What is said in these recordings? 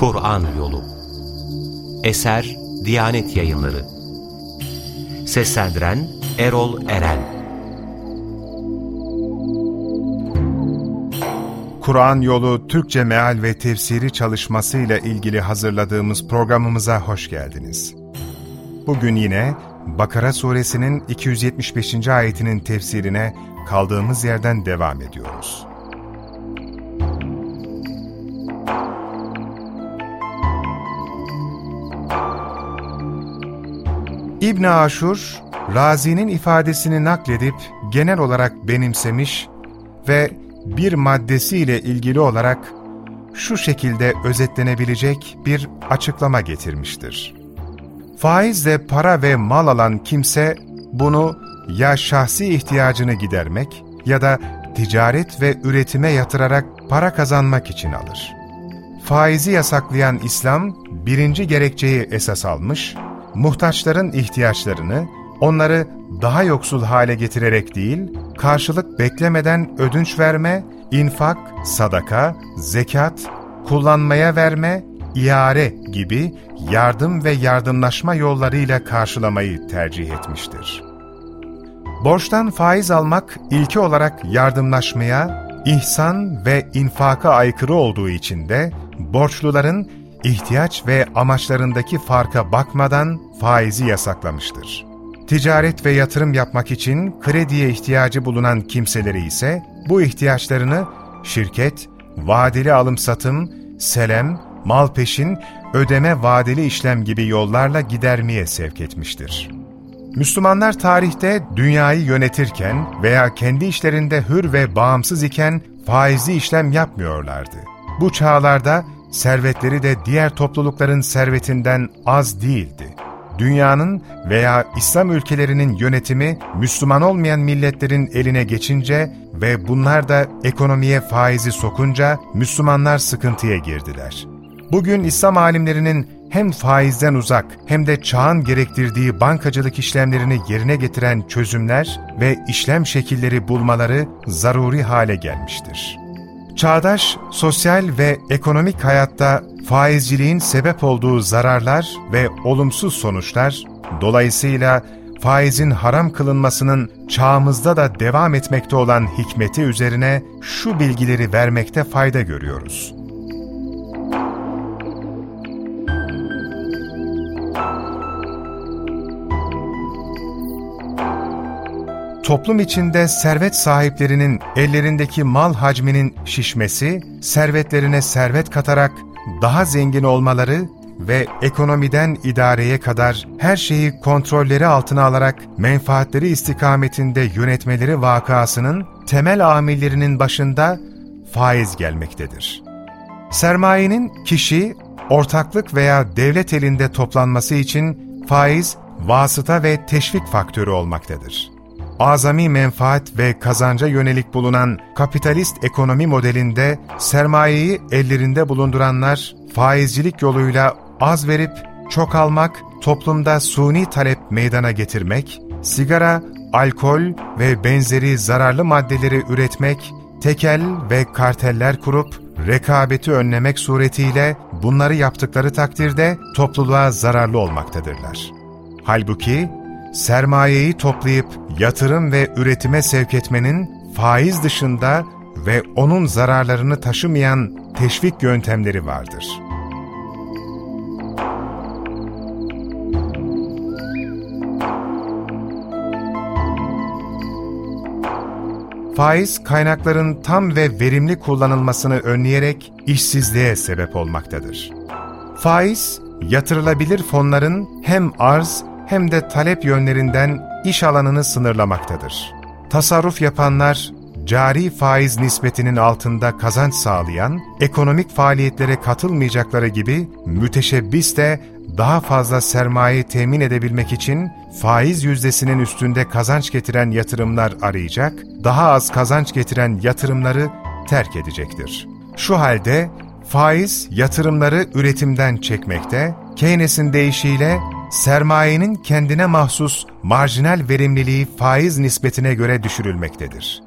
Kur'an Yolu Eser Diyanet Yayınları Seslendiren Erol Eren Kur'an Yolu Türkçe Meal ve Tefsiri çalışması ile ilgili hazırladığımız programımıza hoş geldiniz. Bugün yine Bakara suresinin 275. ayetinin tefsirine kaldığımız yerden devam ediyoruz. İbn Aşur, Razi'nin ifadesini nakledip genel olarak benimsemiş ve bir maddesiyle ilgili olarak şu şekilde özetlenebilecek bir açıklama getirmiştir. Faizle para ve mal alan kimse bunu ya şahsi ihtiyacını gidermek ya da ticaret ve üretime yatırarak para kazanmak için alır. Faizi yasaklayan İslam birinci gerekçeyi esas almış, muhtaçların ihtiyaçlarını onları daha yoksul hale getirerek değil, karşılık beklemeden ödünç verme, infak, sadaka, zekat, kullanmaya verme, iare gibi yardım ve yardımlaşma yollarıyla karşılamayı tercih etmiştir. Borçtan faiz almak ilki olarak yardımlaşmaya, ihsan ve infaka aykırı olduğu için de borçluların ihtiyaç ve amaçlarındaki farka bakmadan faizi yasaklamıştır. Ticaret ve yatırım yapmak için krediye ihtiyacı bulunan kimseleri ise bu ihtiyaçlarını şirket, vadeli alım-satım, selem, mal peşin, ödeme vadeli işlem gibi yollarla gidermeye sevk etmiştir. Müslümanlar tarihte dünyayı yönetirken veya kendi işlerinde hür ve bağımsız iken faizli işlem yapmıyorlardı. Bu çağlarda servetleri de diğer toplulukların servetinden az değildi. Dünyanın veya İslam ülkelerinin yönetimi Müslüman olmayan milletlerin eline geçince ve bunlar da ekonomiye faizi sokunca Müslümanlar sıkıntıya girdiler. Bugün İslam alimlerinin hem faizden uzak hem de çağın gerektirdiği bankacılık işlemlerini yerine getiren çözümler ve işlem şekilleri bulmaları zaruri hale gelmiştir. Çağdaş, sosyal ve ekonomik hayatta faizciliğin sebep olduğu zararlar ve olumsuz sonuçlar, dolayısıyla faizin haram kılınmasının çağımızda da devam etmekte olan hikmeti üzerine şu bilgileri vermekte fayda görüyoruz. Toplum içinde servet sahiplerinin ellerindeki mal hacminin şişmesi, servetlerine servet katarak daha zengin olmaları ve ekonomiden idareye kadar her şeyi kontrolleri altına alarak menfaatleri istikametinde yönetmeleri vakasının temel amillerinin başında faiz gelmektedir. Sermayenin kişi, ortaklık veya devlet elinde toplanması için faiz, vasıta ve teşvik faktörü olmaktadır azami menfaat ve kazanca yönelik bulunan kapitalist ekonomi modelinde sermayeyi ellerinde bulunduranlar faizcilik yoluyla az verip çok almak, toplumda suni talep meydana getirmek, sigara, alkol ve benzeri zararlı maddeleri üretmek, tekel ve karteller kurup rekabeti önlemek suretiyle bunları yaptıkları takdirde topluluğa zararlı olmaktadırlar. Halbuki sermayeyi toplayıp yatırım ve üretime sevk etmenin faiz dışında ve onun zararlarını taşımayan teşvik yöntemleri vardır. Faiz, kaynakların tam ve verimli kullanılmasını önleyerek işsizliğe sebep olmaktadır. Faiz, yatırılabilir fonların hem arz hem de talep yönlerinden iş alanını sınırlamaktadır. Tasarruf yapanlar, cari faiz nispetinin altında kazanç sağlayan, ekonomik faaliyetlere katılmayacakları gibi müteşebbis de daha fazla sermaye temin edebilmek için faiz yüzdesinin üstünde kazanç getiren yatırımlar arayacak, daha az kazanç getiren yatırımları terk edecektir. Şu halde faiz yatırımları üretimden çekmekte, Keynes'in deyişiyle sermayenin kendine mahsus marjinal verimliliği faiz nispetine göre düşürülmektedir.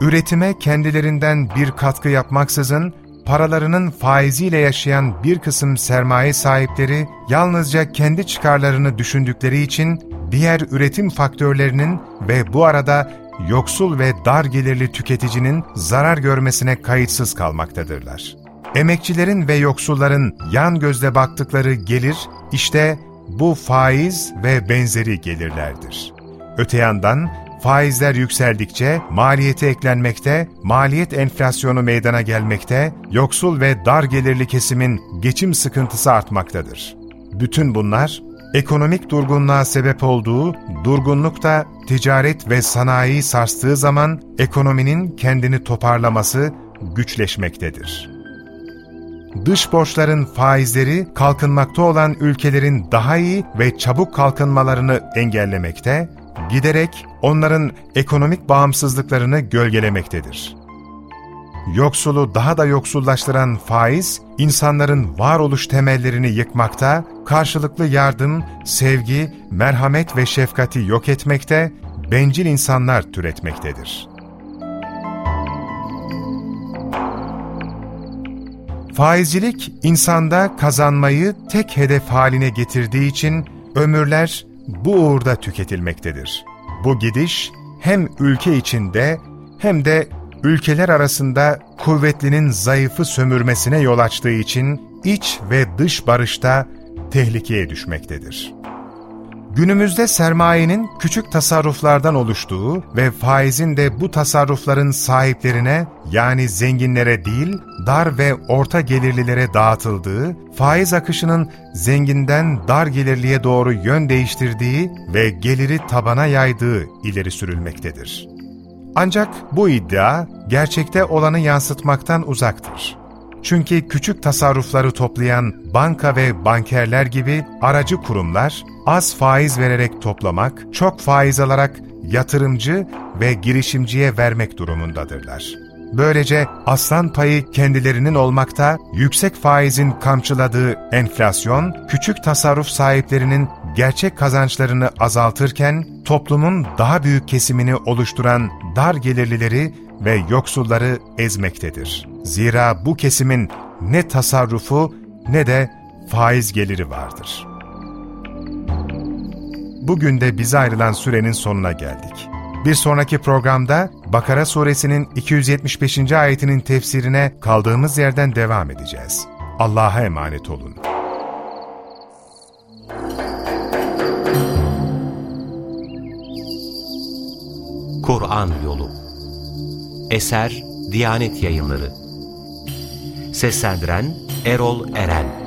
Üretime kendilerinden bir katkı yapmaksızın paralarının faiziyle yaşayan bir kısım sermaye sahipleri yalnızca kendi çıkarlarını düşündükleri için diğer üretim faktörlerinin ve bu arada yoksul ve dar gelirli tüketicinin zarar görmesine kayıtsız kalmaktadırlar. Emekçilerin ve yoksulların yan gözle baktıkları gelir, işte bu faiz ve benzeri gelirlerdir. Öte yandan faizler yükseldikçe maliyeti eklenmekte, maliyet enflasyonu meydana gelmekte, yoksul ve dar gelirli kesimin geçim sıkıntısı artmaktadır. Bütün bunlar, ekonomik durgunluğa sebep olduğu, durgunluk da ticaret ve sanayi sarstığı zaman ekonominin kendini toparlaması güçleşmektedir. Dış borçların faizleri kalkınmakta olan ülkelerin daha iyi ve çabuk kalkınmalarını engellemekte, giderek onların ekonomik bağımsızlıklarını gölgelemektedir. Yoksulu daha da yoksullaştıran faiz, insanların varoluş temellerini yıkmakta, karşılıklı yardım, sevgi, merhamet ve şefkati yok etmekte, bencil insanlar türetmektedir. Faizcilik, insanda kazanmayı tek hedef haline getirdiği için ömürler bu uğurda tüketilmektedir. Bu gidiş hem ülke içinde hem de ülkeler arasında kuvvetlinin zayıfı sömürmesine yol açtığı için iç ve dış barışta tehlikeye düşmektedir. Günümüzde sermayenin küçük tasarruflardan oluştuğu ve faizin de bu tasarrufların sahiplerine yani zenginlere değil dar ve orta gelirlilere dağıtıldığı, faiz akışının zenginden dar gelirliye doğru yön değiştirdiği ve geliri tabana yaydığı ileri sürülmektedir. Ancak bu iddia gerçekte olanı yansıtmaktan uzaktır. Çünkü küçük tasarrufları toplayan banka ve bankerler gibi aracı kurumlar, az faiz vererek toplamak, çok faiz alarak yatırımcı ve girişimciye vermek durumundadırlar. Böylece aslan payı kendilerinin olmakta, yüksek faizin kamçıladığı enflasyon, küçük tasarruf sahiplerinin gerçek kazançlarını azaltırken, toplumun daha büyük kesimini oluşturan dar gelirlileri ve yoksulları ezmektedir. Zira bu kesimin ne tasarrufu ne de faiz geliri vardır. Bugün de bize ayrılan sürenin sonuna geldik. Bir sonraki programda Bakara suresinin 275. ayetinin tefsirine kaldığımız yerden devam edeceğiz. Allah'a emanet olun. Kur'an Yolu Eser Diyanet Yayınları Seslendiren Erol Eren